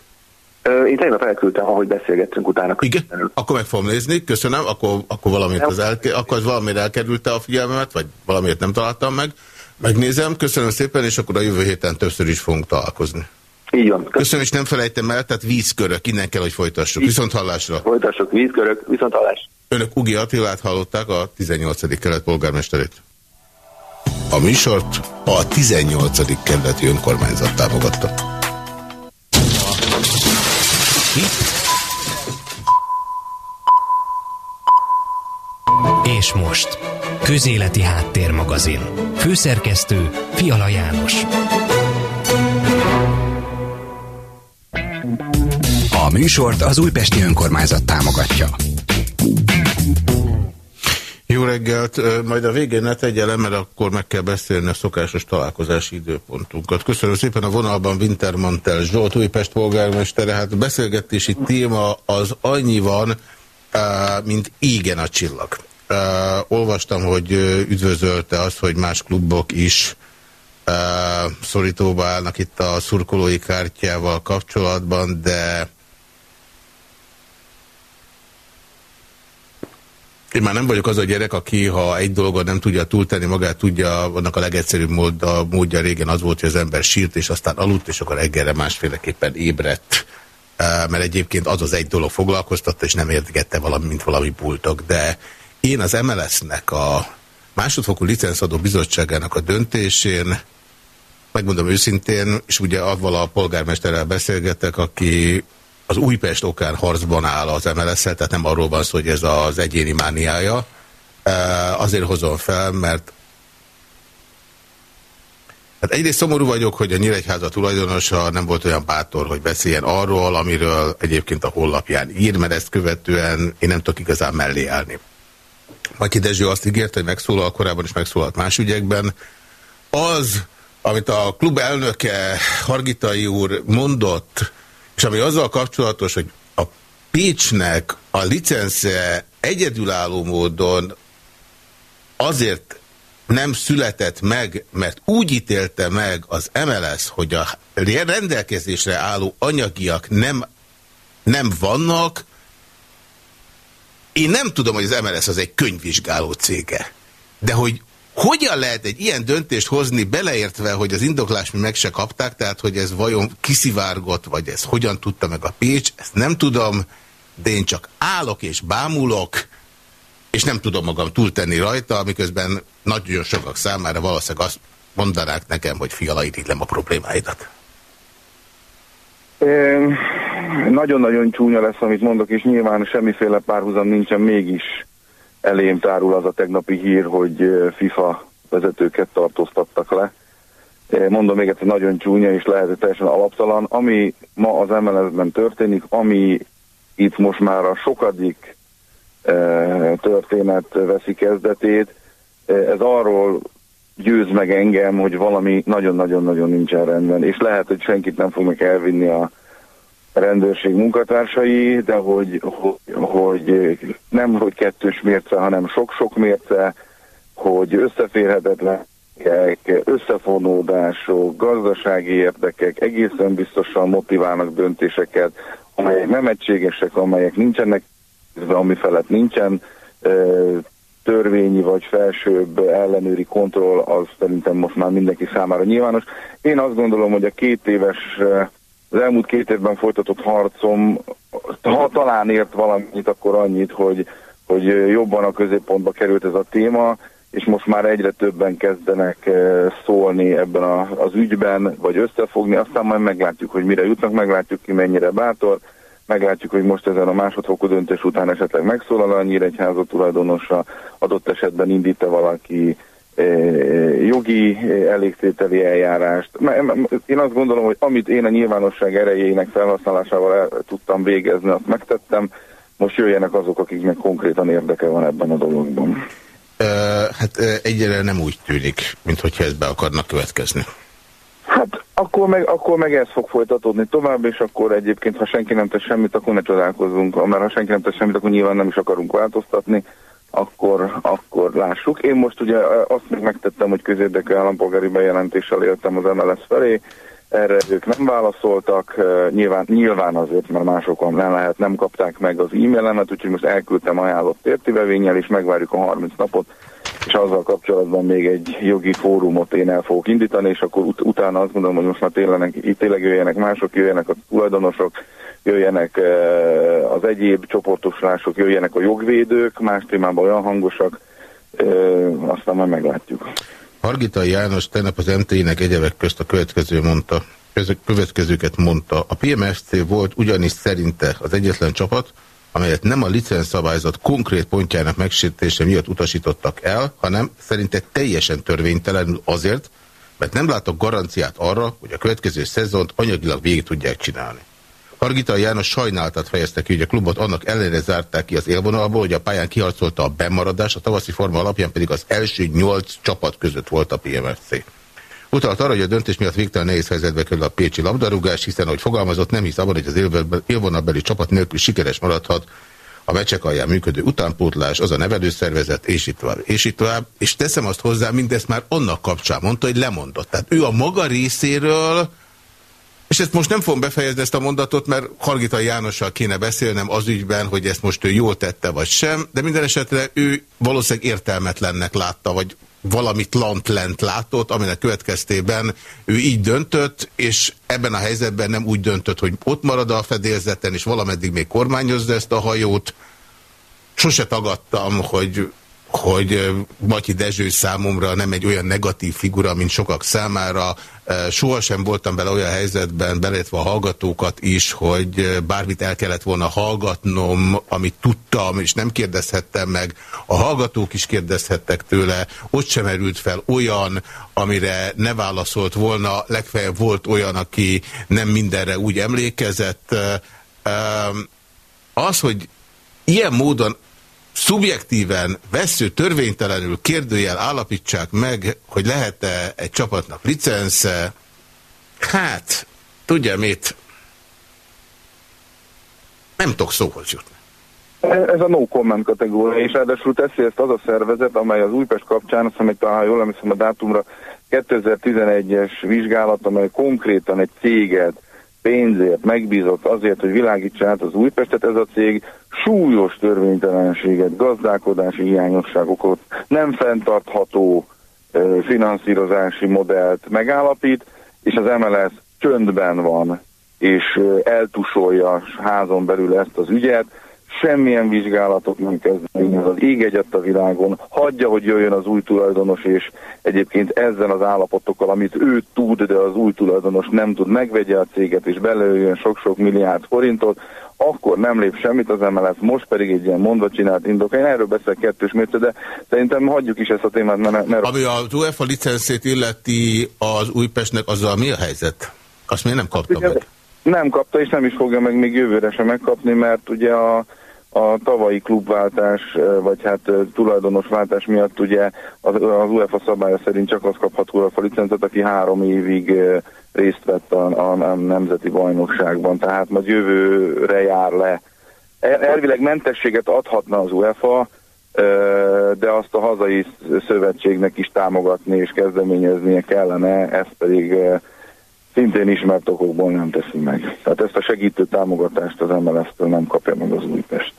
Én tegnap elküldtem, ahogy beszélgettünk utána. Igen? Akkor meg fogom nézni, köszönöm, akkor, akkor, valamiért az elke, akkor az valamiért elkerülte a figyelmemet, vagy valamiért nem találtam meg. Megnézem, köszönöm szépen, és akkor a jövő héten többször is fogunk találkozni. Így van. Köszönöm, köszönöm és nem felejtem el, tehát vízkörök, innen kell, hogy folytassuk. Viszont hallásra. Folytassuk, vízkörök, viszont hallás. Önök Ugi Attilát hallották, a 18. kelet polgármesterét. A műsort a 18. kerületi önkormányzat támogatta. És most, Közéleti Háttérmagazin. Főszerkesztő Fiala János. A műsort az Újpesti Önkormányzat támogatja. Jó reggelt, majd a végén ne tegye le, mert akkor meg kell beszélni a szokásos találkozási időpontunkat. Köszönöm szépen a vonalban Wintermantel Zsolt, Újpest polgármestere. Hát beszélgetési téma az annyi van, mint égen a csillag. Olvastam, hogy üdvözölte azt, hogy más klubok is szorítóba állnak itt a szurkolói kártyával kapcsolatban, de Én már nem vagyok az a gyerek, aki ha egy dolgot nem tudja túltenni magát, tudja, annak a legegyszerűbb mód, a módja régen az volt, hogy az ember sírt, és aztán aludt, és akkor reggelre másféleképpen ébredt. Mert egyébként az az egy dolog foglalkoztatta, és nem értegette valami, mint valami bultok. De én az MLS-nek a másodfokú licenszadó bizottságának a döntésén, megmondom őszintén, és ugye avval a polgármesterrel beszélgetek, aki az Újpest okán harcban áll az mls tehát nem arról van szó, hogy ez az egyéni mániája. Azért hozom fel, mert Hát egyrészt szomorú vagyok, hogy a Nyíregyháza tulajdonosa nem volt olyan bátor, hogy beszéljen arról, amiről egyébként a hollapján ír, mert ezt követően én nem tudok igazán mellé állni. Maki Dezső azt ígérte, hogy megszólal, korábban is megszólalt más ügyekben. Az, amit a klub elnöke Hargitai úr mondott, és ami azzal kapcsolatos, hogy a Pécsnek a licence egyedülálló módon azért nem született meg, mert úgy ítélte meg az MLS, hogy a rendelkezésre álló anyagiak nem, nem vannak, én nem tudom, hogy az MLS az egy könyvvizsgáló cége. De hogy hogyan lehet egy ilyen döntést hozni, beleértve, hogy az indoklás mi meg se kapták, tehát hogy ez vajon kiszivárgott, vagy ez hogyan tudta meg a Pécs, ezt nem tudom, de én csak állok és bámulok, és nem tudom magam túltenni rajta, miközben nagyon sokak számára valószínűleg azt mondanák nekem, hogy fiala irigylem a problémáidat. Nagyon-nagyon csúnya lesz, amit mondok, és nyilván semmiféle párhuzam nincsen, mégis elém tárul az a tegnapi hír, hogy FIFA vezetőket tartóztattak le. Mondom még egyszer, nagyon csúnya és lehet teljesen alaptalan. Ami ma az MLS-ben történik, ami itt most már a sokadik történet veszi kezdetét, ez arról győz meg engem, hogy valami nagyon-nagyon-nagyon nincsen rendben, és lehet, hogy senkit nem fognak elvinni a rendőrség munkatársai, de hogy, hogy, hogy nem hogy kettős mérce, hanem sok-sok mérce, hogy összeférhetetlen összefonódások, gazdasági érdekek egészen biztosan motiválnak döntéseket, amelyek nem egységesek, amelyek nincsenek, ami felett nincsen törvényi vagy felsőbb ellenőri kontroll, az szerintem most már mindenki számára nyilvános. Én azt gondolom, hogy a két éves az elmúlt két évben folytatott harcom, ha talán ért valamit, akkor annyit, hogy, hogy jobban a középpontba került ez a téma, és most már egyre többen kezdenek eh, szólni ebben a, az ügyben, vagy összefogni, aztán majd meglátjuk, hogy mire jutnak, meglátjuk ki mennyire bátor, meglátjuk, hogy most ezen a másodfokú döntés után esetleg megszólal a Nyíregyháza tulajdonosa, adott esetben indít-e valaki jogi elégtételi eljárást. Én azt gondolom, hogy amit én a nyilvánosság erejének felhasználásával el tudtam végezni, azt megtettem. Most jöjjenek azok, akiknek konkrétan érdeke van ebben a dologban. Hát egyre nem úgy tűnik, mint hogyha ezt be akarnak következni. Hát akkor meg, akkor meg ez fog folytatódni tovább, és akkor egyébként, ha senki nem tesz semmit, akkor ne csodálkozzunk, mert ha senki nem tesz semmit, akkor nyilván nem is akarunk változtatni akkor, akkor lássuk. Én most ugye azt még megtettem, hogy közérdekű állampolgári bejelentéssel éltem az MLS felé, erre ők nem válaszoltak, nyilván, nyilván azért, mert másokon nem lehet, nem kapták meg az e-mailemet, úgyhogy most elküldtem ajánlott értivevénnyel, és megvárjuk a 30 napot, és azzal kapcsolatban még egy jogi fórumot én el fogok indítani, és akkor ut utána azt mondom, hogy most már tényleg, tényleg jöjjenek mások, jöjjenek a tulajdonosok, jöjjenek eh, az egyéb csoportosulások, jöjjenek a jogvédők, más témában olyan hangosak, eh, aztán majd meglátjuk. Hargita János tegnap az MT-nek egyebek közt a következő mondta, következőket mondta. A PMFC volt ugyanis szerinte az egyetlen csapat, amelyet nem a licenszabályzat konkrét pontjának megsértése miatt utasítottak el, hanem szerinte teljesen törvénytelenül azért, mert nem látok garanciát arra, hogy a következő szezont anyagilag végig tudják csinálni. Hargita János sajnáltat fejezte ki, hogy a klubot annak ellenére zárták ki az élvonalból, hogy a pályán kiharcolta a bemaradás, a tavaszi forma alapján pedig az első nyolc csapat között volt a PMFC. Utalt arra, hogy a döntés miatt végtelen nehéz helyzetbe kerül a pécsi labdarúgás, hiszen, ahogy fogalmazott, nem hisz abban, hogy az élvonalbeli csapat nélkül sikeres maradhat a mecsek alján működő utánpótlás, az a nevelőszervezet, és itt tovább, és itt tovább. És teszem azt hozzá, mindezt már annak kapcsán mondta, hogy lemondott. Tehát ő a maga részéről és ezt most nem fogom befejezni ezt a mondatot, mert Hargita Jánossal kéne beszélnem az ügyben, hogy ezt most ő jól tette vagy sem, de minden esetre ő valószínűleg értelmetlennek látta, vagy valamit lant-lent látott, aminek következtében ő így döntött, és ebben a helyzetben nem úgy döntött, hogy ott marad a fedélzeten, és valameddig még kormányozza ezt a hajót. Sose tagadtam, hogy hogy Matyi Dezső számomra nem egy olyan negatív figura, mint sokak számára. Sohasem voltam bele olyan helyzetben, belétve a hallgatókat is, hogy bármit el kellett volna hallgatnom, amit tudtam, és nem kérdezhettem meg. A hallgatók is kérdezhettek tőle. Ott sem erült fel olyan, amire ne válaszolt volna. Legfeljebb volt olyan, aki nem mindenre úgy emlékezett. Az, hogy ilyen módon szubjektíven, vesző törvénytelenül kérdőjel állapítsák meg, hogy lehet-e egy csapatnak licensze, hát, tudja mit, nem tudok szóhoz jutni. Ez a no comment kategória, és ráadásul teszi ezt az a szervezet, amely az Újpest kapcsán, azt hiszem, talán jól emlékszem a dátumra, 2011-es vizsgálat, amely konkrétan egy céget pénzért megbízott azért, hogy világítsa át az Újpestet, ez a cég súlyos törvénytelenséget, gazdálkodási hiányosságokat, nem fenntartható finanszírozási modellt megállapít, és az MLS csöndben van, és eltusolja házon belül ezt az ügyet, semmilyen vizsgálatot nem kezdeményez az ég egyet a világon, hagyja, hogy jöjjön az új tulajdonos, és egyébként ezzel az állapotokkal, amit ő tud, de az új tulajdonos nem tud, megvegye a céget, és belőjön sok-sok milliárd forintot, akkor nem lép semmit az MLS, most pedig egy ilyen mondva csinált indok. Én erről beszélek kettős mérce, de szerintem hagyjuk is ezt a témát, mert... mert... Ami az UEFA licenszét illeti az Újpestnek, azzal mi a helyzet? Azt miért nem kapta meg? Nem kapta, és nem is fogja meg még jövőre sem megkapni, mert ugye a a tavalyi klubváltás, vagy hát tulajdonosváltás miatt ugye az, az UEFA szabálya szerint csak az kaphat UEFA licencet, aki három évig részt vett a, a nemzeti bajnokságban, tehát majd jövőre jár le. Elvileg mentességet adhatna az UEFA, de azt a hazai szövetségnek is támogatni és kezdeményeznie kellene, ezt pedig szintén ismert okokból nem teszi meg. Tehát ezt a segítő támogatást az MLS-től nem kapja meg az Újpest.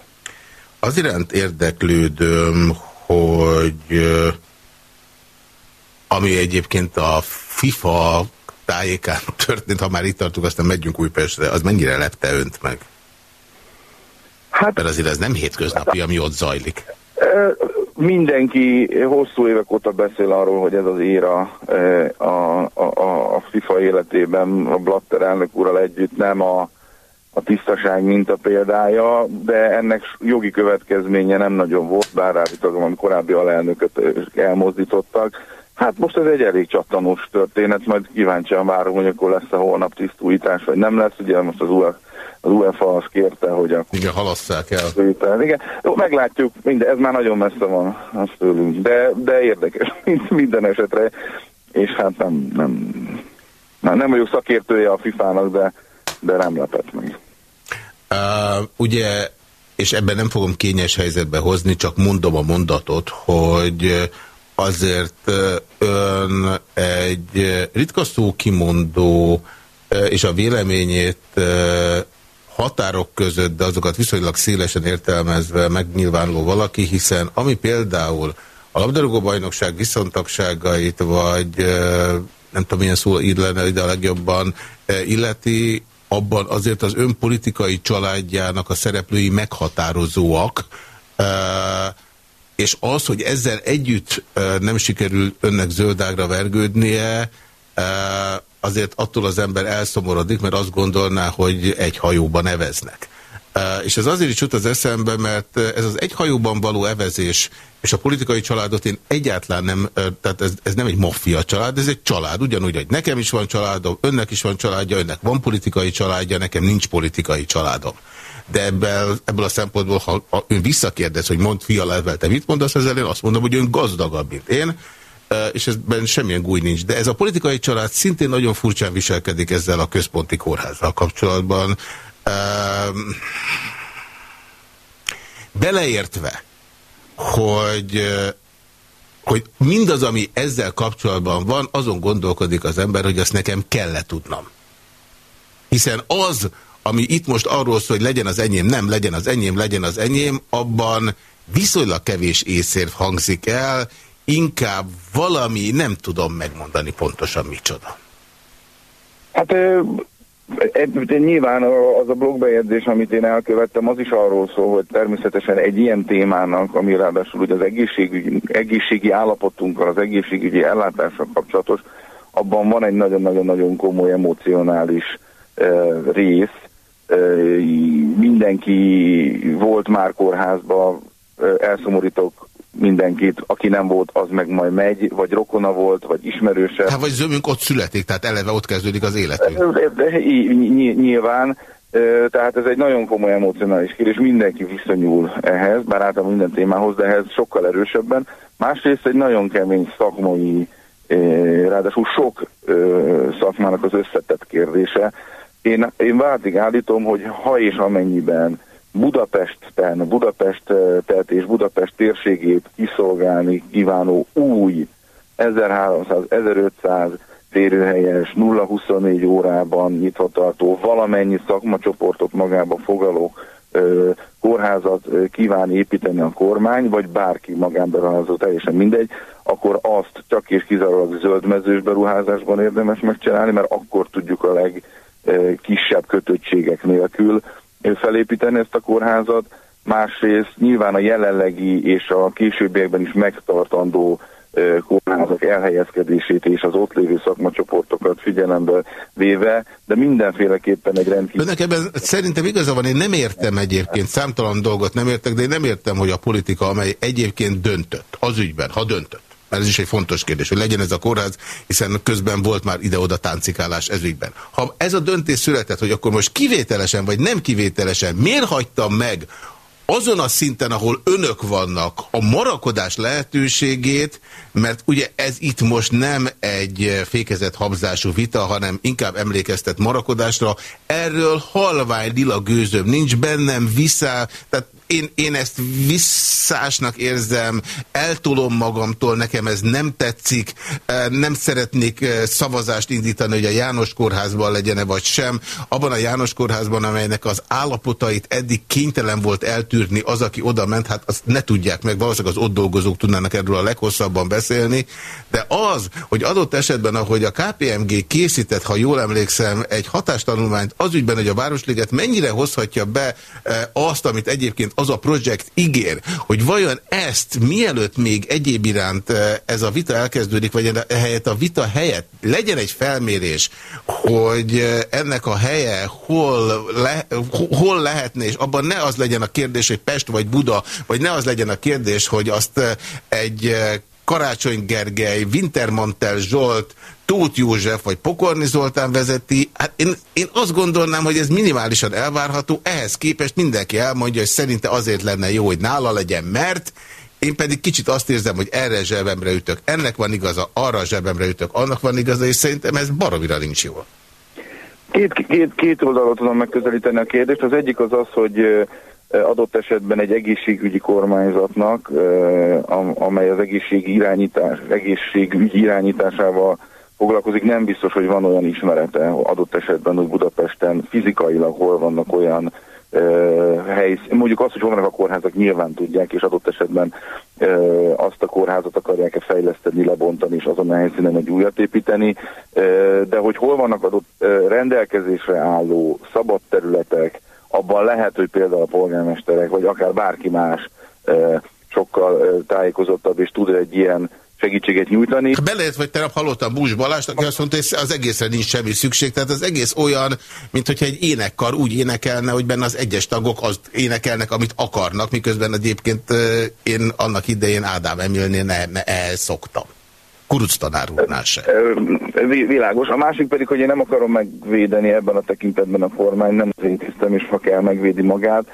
Az iránt érdeklődöm, hogy ami egyébként a FIFA tájékán történt, ha már itt tartunk, aztán megyünk Újpestre, az mennyire lepte önt meg? Hát, Mert azért ez nem hétköznapi, ami ott zajlik. Mindenki hosszú évek óta beszél arról, hogy ez az éra a, a, a FIFA életében a Blatter elnök úrral együtt nem a a tisztaság minta példája, de ennek jogi következménye nem nagyon volt, bár állítólag a korábbi alelnököt elmozdítottak. Hát most ez egy elég csattanós történet, majd kíváncsian várom, hogy akkor lesz a holnap tisztújítás, vagy nem lesz. Ugye most az UEFA, az UEFA azt kérte, hogy a... Igen, halasszák el. Igen, jó, meglátjuk, minden, ez már nagyon messze van az tőlünk, de, de érdekes minden esetre, és hát nem, nem, nem, nem vagyok szakértője a FIFA-nak, de, de nem lepett meg. Uh, ugye, és ebben nem fogom kényes helyzetbe hozni, csak mondom a mondatot, hogy azért ön egy ritka szó kimondó és a véleményét határok között, de azokat viszonylag szélesen értelmezve megnyilvánuló valaki, hiszen ami például a labdarúgó bajnokság viszontagságait, vagy nem tudom milyen szó így ide a legjobban illeti, abban azért az önpolitikai családjának a szereplői meghatározóak, és az, hogy ezzel együtt nem sikerül önnek zöldágra vergődnie, azért attól az ember elszomorodik, mert azt gondolná, hogy egy hajóban neveznek. És ez azért is jut az eszembe, mert ez az egy hajóban való evezés, és a politikai családot én egyáltalán nem, tehát ez, ez nem egy maffia család, ez egy család, ugyanúgy, hogy nekem is van családom, önnek is van családja, önnek van politikai családja, nekem nincs politikai családom. De ebből, ebből a szempontból, ha, ön visszakérdez, hogy mond fialelvel, te mit mondasz ezzel, én azt mondom, hogy ön gazdagabb, mint én, és ezben semmilyen gúj nincs. De ez a politikai család szintén nagyon furcsán viselkedik ezzel a központi kórházzal kapcsolatban. Beleértve, hogy hogy mindaz, ami ezzel kapcsolatban van, azon gondolkodik az ember, hogy azt nekem kell -e tudnom. Hiszen az, ami itt most arról szól, hogy legyen az enyém, nem legyen az enyém, legyen az enyém, abban viszonylag kevés észérv hangzik el, inkább valami, nem tudom megmondani pontosan micsoda. Hát Nyilván az a blogbejegyzés, amit én elkövettem, az is arról szól, hogy természetesen egy ilyen témának, ami ráadásul ugye az egészségügyi, egészségi állapotunkkal, az egészségügyi ellátással kapcsolatos, abban van egy nagyon-nagyon-nagyon komoly emocionális uh, rész. Uh, mindenki volt már kórházba, uh, elszomorítok mindenkit, aki nem volt, az meg majd megy, vagy rokona volt, vagy ismerőse. Hát vagy zömünk ott születik, tehát eleve ott kezdődik az életünk. Nyilván, tehát ez egy nagyon komoly emocionális kérdés, mindenki viszonyul ehhez, bár általában minden témához, de ehhez sokkal erősebben. Másrészt egy nagyon kemény szakmai, ráadásul sok szakmának az összetett kérdése. Én, én váltig állítom, hogy ha és amennyiben Budapesten, Budapest tehát és Budapest térségét kiszolgálni kívánó új 1300-1500 férőhelyes, 0-24 órában nyitva valamennyi szakmacsoportot magába foglaló ö, kórházat kíván építeni a kormány, vagy bárki magánberuházó, teljesen mindegy, akkor azt csak és kizárólag zöldmezős beruházásban érdemes megcsinálni, mert akkor tudjuk a legkisebb kötöttségek nélkül felépíteni ezt a kórházat, másrészt nyilván a jelenlegi és a későbbiekben is megtartandó kórházak elhelyezkedését és az ott lévő szakmacsoportokat figyelembe véve, de mindenféleképpen egy rendkívül... Önnek ebben szerintem igaza van, én nem értem egyébként, számtalan dolgot nem értek, de én nem értem, hogy a politika, amely egyébként döntött, az ügyben, ha döntött, mert ez is egy fontos kérdés, hogy legyen ez a kórház, hiszen közben volt már ide-oda táncikálás ezügyben. Ha ez a döntés született, hogy akkor most kivételesen vagy nem kivételesen, miért hagytam meg azon a szinten, ahol önök vannak, a marakodás lehetőségét, mert ugye ez itt most nem egy fékezett habzású vita, hanem inkább emlékeztet marakodásra. Erről halvány lila gőzöm nincs bennem vissza, tehát én, én ezt visszásnak érzem, eltolom magamtól, nekem ez nem tetszik, nem szeretnék szavazást indítani, hogy a János kórházban legyen-e vagy sem. Abban a János kórházban, amelynek az állapotait eddig kénytelen volt eltűrni az, aki oda ment, hát azt ne tudják meg, valószínűleg az ott dolgozók tudnának erről a leghosszabban beszélni, de az, hogy adott esetben, ahogy a KPMG készített, ha jól emlékszem, egy hatástanulmányt az ügyben, hogy a Városliget mennyire hozhatja be azt, amit egyébként az a projekt ígér, hogy vajon ezt mielőtt még egyéb iránt eh, ez a vita elkezdődik, vagy helyett a vita helyett legyen egy felmérés, hogy eh, ennek a helye hol, le, hol lehetne, és abban ne az legyen a kérdés, hogy Pest vagy Buda, vagy ne az legyen a kérdés, hogy azt egy Karácsony Gergely, Wintermantel Zsolt, Tóth József vagy Pokorni Zoltán vezeti, hát én, én azt gondolnám, hogy ez minimálisan elvárható, ehhez képest mindenki elmondja, hogy szerinte azért lenne jó, hogy nála legyen, mert én pedig kicsit azt érzem, hogy erre zsebemre ütök, ennek van igaza, arra zsebemre ütök, annak van igaza, és szerintem ez baromira nincs jó. Két, két, két oldalról tudom megközelíteni a kérdést. Az egyik az az, hogy adott esetben egy egészségügyi kormányzatnak, amely az egészségügyi irányítás, egészségügy irányításával foglalkozik, nem biztos, hogy van olyan ismerete adott esetben, hogy Budapesten fizikailag hol vannak olyan uh, hely, mondjuk azt, hogy hol vannak a kórházak, nyilván tudják, és adott esetben uh, azt a kórházat akarják-e fejleszteni, lebontani, és azon a helyszínen egy újat építeni, uh, de hogy hol vannak adott uh, rendelkezésre álló szabad területek, abban lehet, hogy például a polgármesterek, vagy akár bárki más sokkal tájékozottabb és tud egy ilyen segítséget nyújtani. Belejött, vagy terap hallottam Búzs Balást, aki azt mondta, hogy az egészre nincs semmi szükség, tehát az egész olyan, mint hogyha egy énekkar úgy énekelne, hogy benne az egyes tagok azt énekelnek, amit akarnak, miközben egyébként én annak idején Ádám Emilnél ne, ne ehhez szoktam. Kuruc tanár úrnál se. Világos. A másik pedig, hogy én nem akarom megvédeni ebben a tekintetben a formány, nem az én tisztem, és ha kell megvédi magát,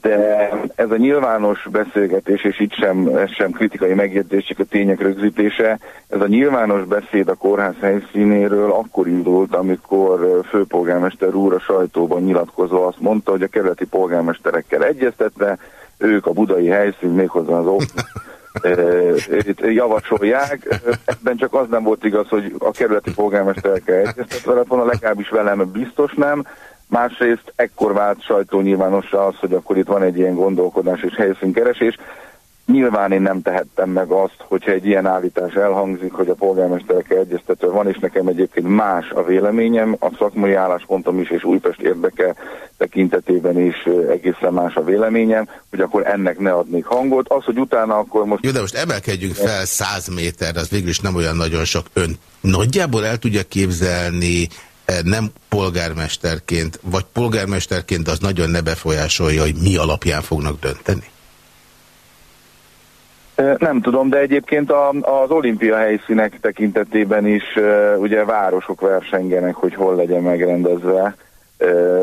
de ez a nyilvános beszélgetés, és itt sem, ez sem kritikai megjegyzés, csak a tények rögzítése, ez a nyilvános beszéd a kórház helyszínéről akkor indult, amikor főpolgármester úr a sajtóban nyilatkozva azt mondta, hogy a kerületi polgármesterekkel egyeztetve, ők a budai helyszín méghozzá az javasolják. Ebben csak az nem volt igaz, hogy a kerületi polgármesterekkel egyeztetve lett volna, legalábbis velem biztos nem. Másrészt ekkor vált sajtó nyilvánosra az, hogy akkor itt van egy ilyen gondolkodás és helyszínkeresés. Nyilván én nem tehettem meg azt, hogyha egy ilyen állítás elhangzik, hogy a polgármesterek egyeztető van, és nekem egyébként más a véleményem, a szakmai álláspontom is és Újpest érdeke tekintetében is egészen más a véleményem, hogy akkor ennek ne adnék hangot. Az, hogy utána akkor most... Jó, de most emelkedjünk fel 100 méter, az végül is nem olyan nagyon sok ön. Nagyjából el tudja képzelni nem polgármesterként, vagy polgármesterként az nagyon ne befolyásolja, hogy mi alapján fognak dönteni? Nem tudom, de egyébként az olimpia helyszínek tekintetében is ugye városok versengenek, hogy hol legyen megrendezve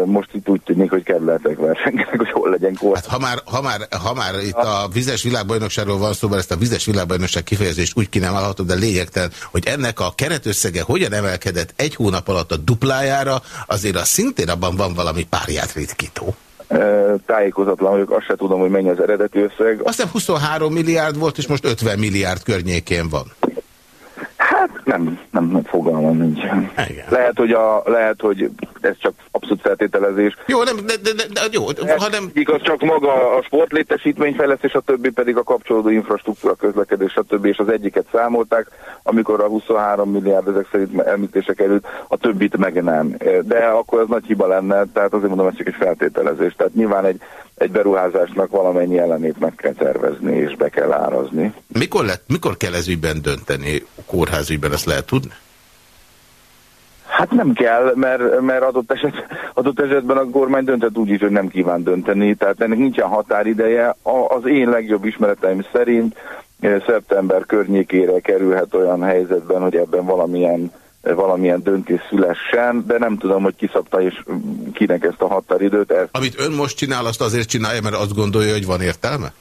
most itt úgy tűnik, hogy kerületek versengenek, hogy hol legyen kor. Hát ha már, ha, már, ha már itt a vizes világbajnokságról van szó, mert ezt a vizes világbajnokság kifejezést úgy állható, de lényegtelen, hogy ennek a keretösszege hogyan emelkedett egy hónap alatt a duplájára, azért az szintén abban van valami párját ritkító. Tájékozatlan vagyok, azt se tudom, hogy mennyi az eredeti összeg. Azt hiszem 23 milliárd volt, és most 50 milliárd környékén van. Hát nem, nem, nem fogalmam. Igen. Lehet, hogy, a, lehet, hogy ez csak abszolút feltételezés. Jó, nem, de, de, de, de jó, hanem... Igaz, csak maga a sportlétesítményfejlesztés, a többi pedig a kapcsolódó infrastruktúra közlekedés, a többi, és az egyiket számolták, amikor a 23 milliárd ezek szerint említése került, a többit meg nem. De akkor az nagy hiba lenne, tehát azért mondom, ez csak egy feltételezés. Tehát nyilván egy, egy beruházásnak valamennyi ellenét meg kell tervezni, és be kell árazni. Mikor, lett, mikor kell ez ügyben dönteni? Kórházügyben ezt lehet tudni? Hát nem kell, mert, mert adott, eset, adott esetben a kormány döntött úgy is, hogy nem kíván dönteni, tehát ennek nincsen határideje. Az én legjobb ismereteim szerint eh, szeptember környékére kerülhet olyan helyzetben, hogy ebben valamilyen valamilyen döntés szülessen, de nem tudom, hogy kiszabta és kinek ezt a határidőt. Ezt... Amit ön most csinál, azt azért csinálja, mert azt gondolja, hogy van értelme?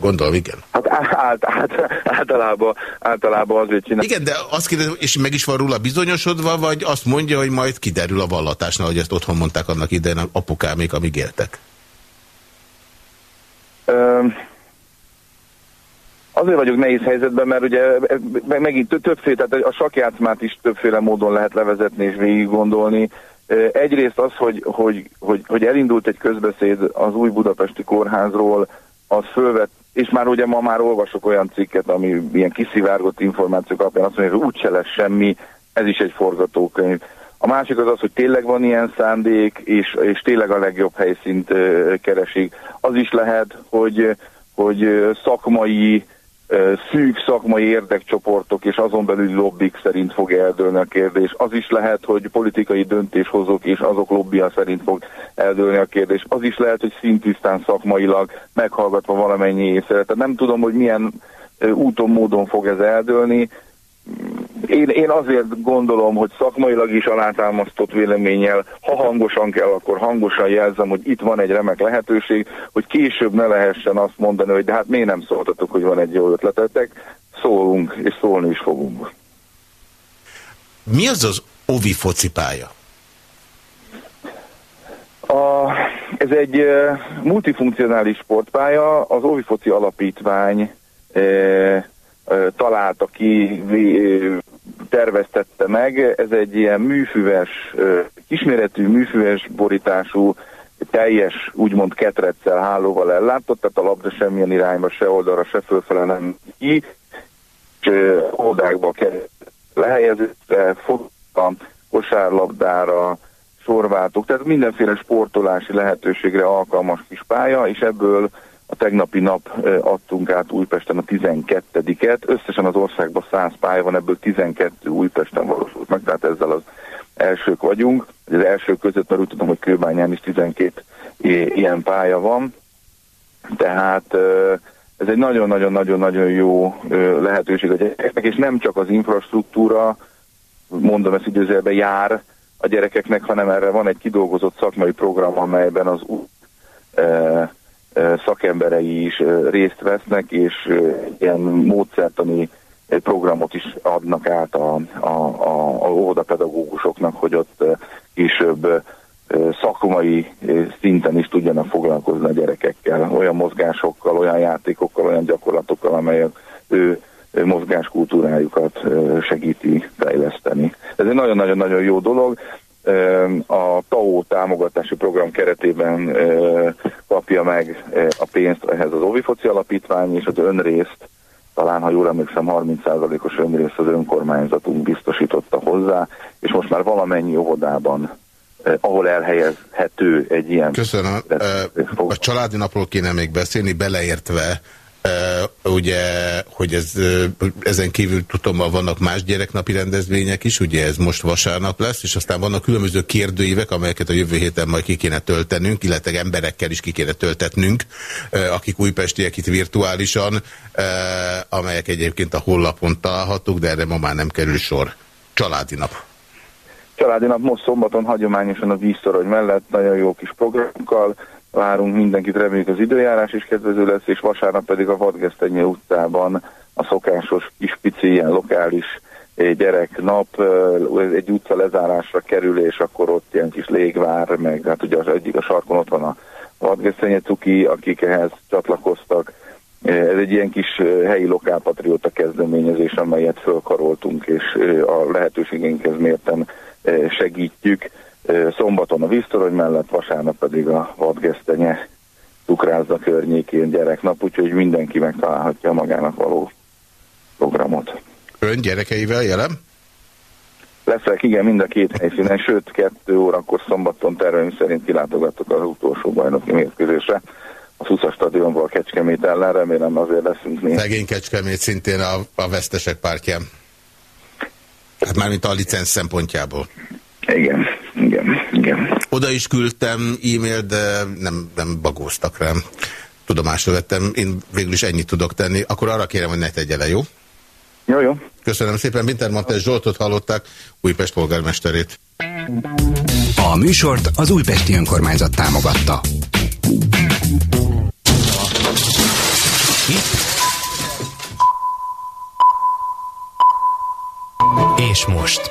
Gondolom, igen. Hát át, át, általában, általában azért csinál. Igen, de azt kérdezem, és meg is van róla bizonyosodva, vagy azt mondja, hogy majd kiderül a vallatásnál, hogy ezt otthon mondták annak idején apukámék, amíg éltek? Um, Azért vagyok nehéz helyzetben, mert ugye megint többféle, tehát a sakjátszmát is többféle módon lehet levezetni és végig gondolni. Egyrészt az, hogy, hogy, hogy, hogy elindult egy közbeszéd az új budapesti kórházról, az fölvett, és már ugye ma már olvasok olyan cikket, ami ilyen kiszivárgott információk alapján azt mondja, hogy úgyse lesz semmi, ez is egy forgatókönyv. A másik az az, hogy tényleg van ilyen szándék, és, és tényleg a legjobb helyszínt keresik. Az is lehet, hogy, hogy szakmai szűk szakmai érdekcsoportok és azon belül lobbik szerint fog eldőlni a kérdés. Az is lehet, hogy politikai döntéshozók és azok lobbia szerint fog eldőlni a kérdés. Az is lehet, hogy szintisztán szakmailag meghallgatva valamennyi észre. Tehát nem tudom, hogy milyen úton, módon fog ez eldőlni én, én azért gondolom, hogy szakmailag is alátámasztott véleménnyel, ha hangosan kell, akkor hangosan jelzem, hogy itt van egy remek lehetőség, hogy később ne lehessen azt mondani, hogy de hát miért nem szóltatok, hogy van egy jó ötletetek, szólunk, és szólni is fogunk. Mi az az ovi focipálya? A, ez egy multifunkcionális sportpálya, az Ovi Foci Alapítvány uh, találta ki, terveztette meg. Ez egy ilyen műfüves, kisméretű műfüves borítású, teljes, úgymond ketreccel, hálóval ellátott, tehát a labda semmilyen irányba, se oldalra, se fölfele nem ki, és oldákba került lehelyezésre, fotta, kosárlabdára, sorváltók, tehát mindenféle sportolási lehetőségre alkalmas kis pálya, és ebből a tegnapi nap adtunk át Újpesten a 12-et, összesen az országban 100 pálya van, ebből 12 Újpesten valósult meg, tehát ezzel az elsők vagyunk. Az első között, mert úgy tudom, hogy Kőbányán is 12 ilyen pálya van. Tehát ez egy nagyon-nagyon-nagyon-nagyon jó lehetőség a gyerekeknek, és nem csak az infrastruktúra, mondom ezt időzőben jár a gyerekeknek, hanem erre van egy kidolgozott szakmai program, amelyben az szakemberei is részt vesznek, és ilyen módszertani programot is adnak át a, a, a, a óvodapedagógusoknak, hogy ott később szakmai szinten is tudjanak foglalkozni a gyerekekkel, olyan mozgásokkal, olyan játékokkal, olyan gyakorlatokkal, amelyek ő mozgáskultúrájukat segíti fejleszteni. Ez egy nagyon-nagyon-nagyon jó dolog. A TAO támogatási program keretében kapja meg a pénzt ehhez az Ovifoci Alapítvány, és az önrészt, talán ha jól emlékszem, 30%-os önrészt az önkormányzatunk biztosította hozzá, és most már valamennyi óvodában ahol elhelyezhető egy ilyen... Köszönöm. A családi napról kéne még beszélni, beleértve ugye, hogy ez, ezen kívül tudom, vannak más gyereknapi rendezvények is, ugye ez most vasárnap lesz, és aztán vannak különböző kérdőívek, amelyeket a jövő héten majd ki kéne töltenünk, illetve emberekkel is ki kéne töltetnünk, akik újpestiek itt virtuálisan, amelyek egyébként a hollapon találhatók, de erre ma már nem kerül sor. Családi nap. Családi nap most szombaton hagyományosan a víztorony mellett nagyon jó kis programokkal, várunk mindenkit, reméljük az időjárás is kedvező lesz, és vasárnap pedig a Vadgesztenye utcában a szokásos kis pici ilyen lokális eh, gyereknap, eh, egy utca lezárásra kerül, és akkor ott ilyen kis légvár, meg hát ugye az egyik a sarkon ott van a Vadgesztenye cuki, akik ehhez csatlakoztak. Eh, ez egy ilyen kis helyi lokálpatrióta kezdeményezés, amelyet fölkaroltunk, és a lehetőségeinkhez mérten segítjük szombaton a víztorony mellett, vasárnap pedig a vadgesztenye Tukrázza környékén gyereknap, úgyhogy mindenki megtalálhatja magának való programot. Ön gyerekeivel jelen? Leszek, igen, mind a két helyszínen, sőt, kettő órakor szombaton terveim szerint kilátogattuk az utolsó bajnoki mérkőzésre. A Szusza stadionból a Kecskemét ellen, remélem azért leszünk mi. Szegény Kecskemét szintén a, a vesztesek pártján. Hát mármint a licensz szempontjából. Igen, igen, igen. Oda is küldtem e-mail, de nem, nem bagóztak rám. Tudomásra vettem, én végül is ennyit tudok tenni. Akkor arra kérem, hogy ne tegye le, jó? Jó, jó. Köszönöm szépen. Wintermantel Zsoltot hallották, Újpest polgármesterét. A műsort az Újpesti Önkormányzat támogatta. És most...